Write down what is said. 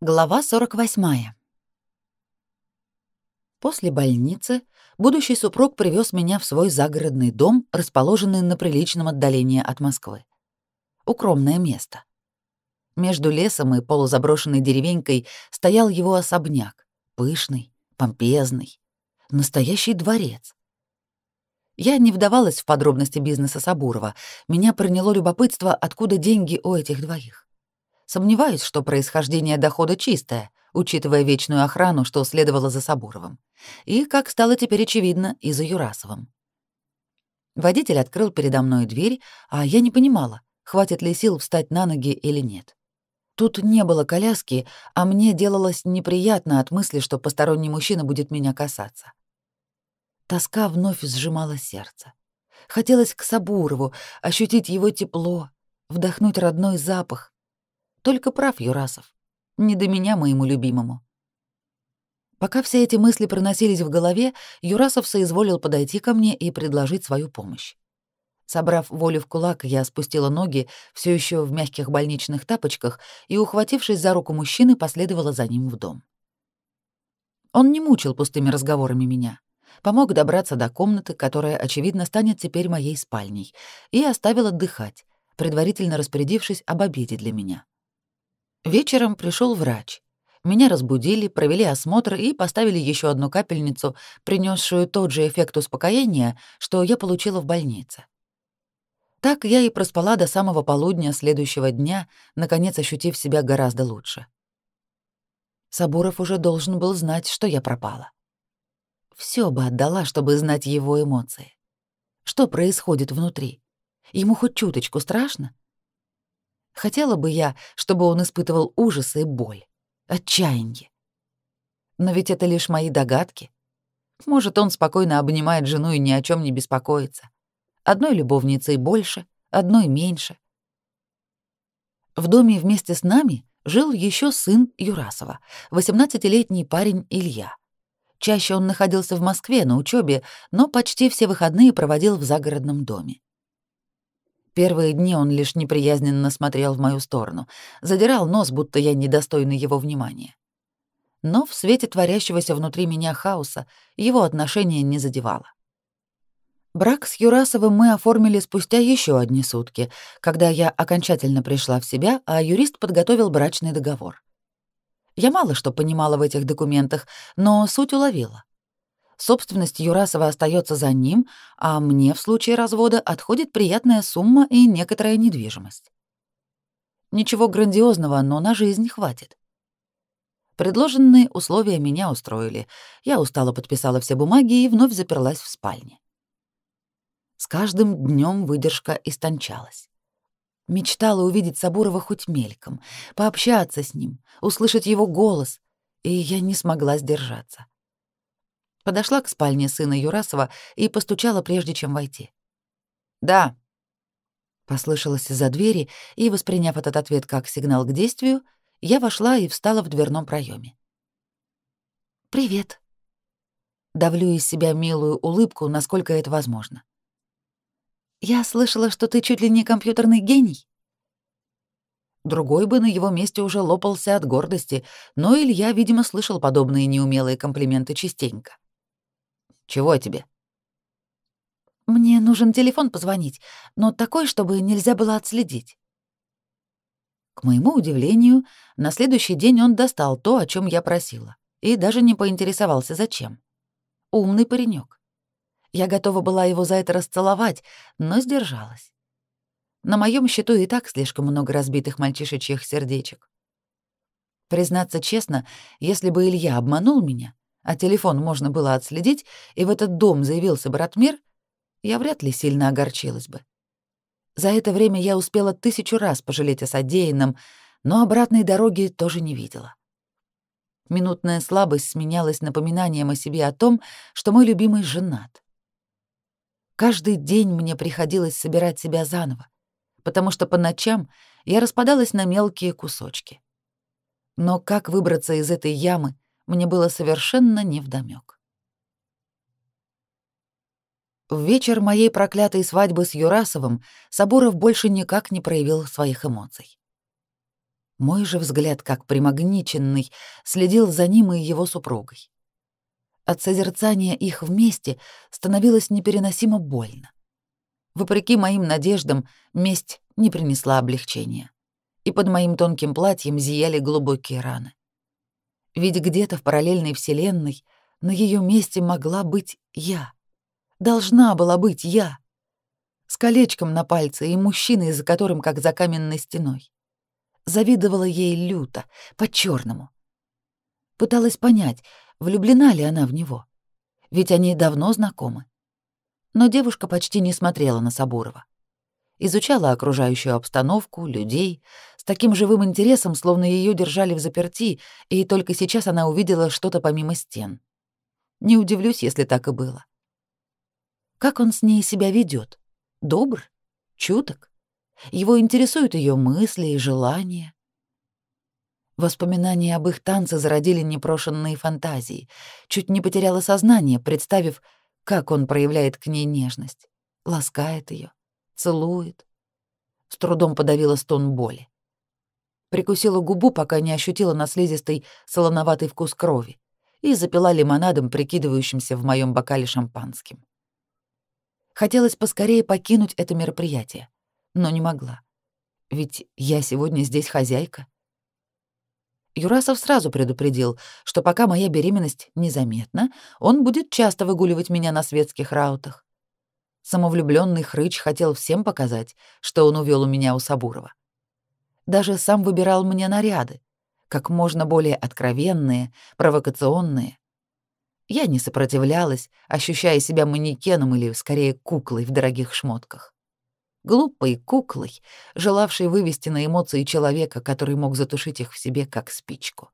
Глава 48. После больницы будущий супруг привез меня в свой загородный дом, расположенный на приличном отдалении от Москвы. Укромное место. Между лесом и полузаброшенной деревенькой стоял его особняк, пышный, помпезный, настоящий дворец. Я не вдавалась в подробности бизнеса Сабурова. Меня проняло любопытство, откуда деньги у этих двоих. Сомневаюсь, что происхождение дохода чистое, учитывая вечную охрану, что следовало за Сабуровым. И, как стало теперь очевидно, и за Юрасовым. Водитель открыл передо мной дверь, а я не понимала, хватит ли сил встать на ноги или нет. Тут не было коляски, а мне делалось неприятно от мысли, что посторонний мужчина будет меня касаться. Тоска вновь сжимала сердце. Хотелось к Сабурову, ощутить его тепло, вдохнуть родной запах, только прав Юрасов. Не до меня моему любимому. Пока все эти мысли проносились в голове, Юрасов соизволил подойти ко мне и предложить свою помощь. Собрав волю в кулак, я спустила ноги, все еще в мягких больничных тапочках, и, ухватившись за руку мужчины, последовала за ним в дом. Он не мучил пустыми разговорами меня, помог добраться до комнаты, которая, очевидно, станет теперь моей спальней, и оставил отдыхать, предварительно распорядившись об обеде для меня. Вечером пришел врач. Меня разбудили, провели осмотр и поставили еще одну капельницу, принесшую тот же эффект успокоения, что я получила в больнице. Так я и проспала до самого полудня следующего дня, наконец ощутив себя гораздо лучше. Сабуров уже должен был знать, что я пропала. Все бы отдала, чтобы знать его эмоции. Что происходит внутри? Ему хоть чуточку страшно? Хотела бы я, чтобы он испытывал ужас и боль, отчаяние. Но ведь это лишь мои догадки. Может, он спокойно обнимает жену и ни о чем не беспокоится. Одной любовницей больше, одной меньше. В доме вместе с нами жил еще сын Юрасова, 18-летний парень Илья. Чаще он находился в Москве на учебе, но почти все выходные проводил в загородном доме. Первые дни он лишь неприязненно смотрел в мою сторону, задирал нос, будто я недостойна его внимания. Но в свете творящегося внутри меня хаоса его отношение не задевало. Брак с Юрасовым мы оформили спустя еще одни сутки, когда я окончательно пришла в себя, а юрист подготовил брачный договор. Я мало что понимала в этих документах, но суть уловила. Собственность Юрасова остается за ним, а мне в случае развода отходит приятная сумма и некоторая недвижимость. Ничего грандиозного, но на жизнь хватит. Предложенные условия меня устроили. Я устало подписала все бумаги и вновь заперлась в спальне. С каждым днем выдержка истончалась. Мечтала увидеть Сабурова хоть мельком, пообщаться с ним, услышать его голос, и я не смогла сдержаться подошла к спальне сына Юрасова и постучала, прежде чем войти. «Да», — послышалось из-за двери, и, восприняв этот ответ как сигнал к действию, я вошла и встала в дверном проеме. «Привет». Давлю из себя милую улыбку, насколько это возможно. «Я слышала, что ты чуть ли не компьютерный гений». Другой бы на его месте уже лопался от гордости, но Илья, видимо, слышал подобные неумелые комплименты частенько. Чего тебе? Мне нужен телефон позвонить, но такой, чтобы нельзя было отследить. К моему удивлению, на следующий день он достал то, о чем я просила, и даже не поинтересовался, зачем. Умный паренек. Я готова была его за это расцеловать, но сдержалась. На моем счету и так слишком много разбитых мальчишечьих сердечек. Признаться честно, если бы Илья обманул меня, а телефон можно было отследить, и в этот дом заявился брат Мир, я вряд ли сильно огорчилась бы. За это время я успела тысячу раз пожалеть о содеянном, но обратной дороги тоже не видела. Минутная слабость сменялась напоминанием о себе о том, что мой любимый женат. Каждый день мне приходилось собирать себя заново, потому что по ночам я распадалась на мелкие кусочки. Но как выбраться из этой ямы, мне было совершенно невдомёк. В вечер моей проклятой свадьбы с Юрасовым Сабуров больше никак не проявил своих эмоций. Мой же взгляд, как примагниченный, следил за ним и его супругой. От созерцания их вместе становилось непереносимо больно. Вопреки моим надеждам, месть не принесла облегчения. И под моим тонким платьем зияли глубокие раны. Ведь где-то в параллельной вселенной на ее месте могла быть я. Должна была быть я. С колечком на пальце и мужчиной, за которым как за каменной стеной. Завидовала ей люто, по-черному. Пыталась понять, влюблена ли она в него. Ведь они давно знакомы. Но девушка почти не смотрела на Сабурова. Изучала окружающую обстановку, людей, таким живым интересом, словно ее держали в заперти, и только сейчас она увидела что-то помимо стен. Не удивлюсь, если так и было. Как он с ней себя ведет? Добр? Чуток? Его интересуют ее мысли и желания. Воспоминания об их танце зародили непрошенные фантазии. Чуть не потеряла сознание, представив, как он проявляет к ней нежность. Ласкает ее, целует. С трудом подавила стон боли. Прикусила губу, пока не ощутила на слизистой солоноватый вкус крови, и запила лимонадом, прикидывающимся в моем бокале шампанским. Хотелось поскорее покинуть это мероприятие, но не могла. Ведь я сегодня здесь хозяйка. Юрасов сразу предупредил, что пока моя беременность незаметна, он будет часто выгуливать меня на светских раутах. Самовлюбленный хрыч хотел всем показать, что он увел у меня у Сабурова. Даже сам выбирал мне наряды, как можно более откровенные, провокационные, я не сопротивлялась, ощущая себя манекеном или, скорее, куклой в дорогих шмотках. Глупой куклой, желавшей вывести на эмоции человека, который мог затушить их в себе, как спичку.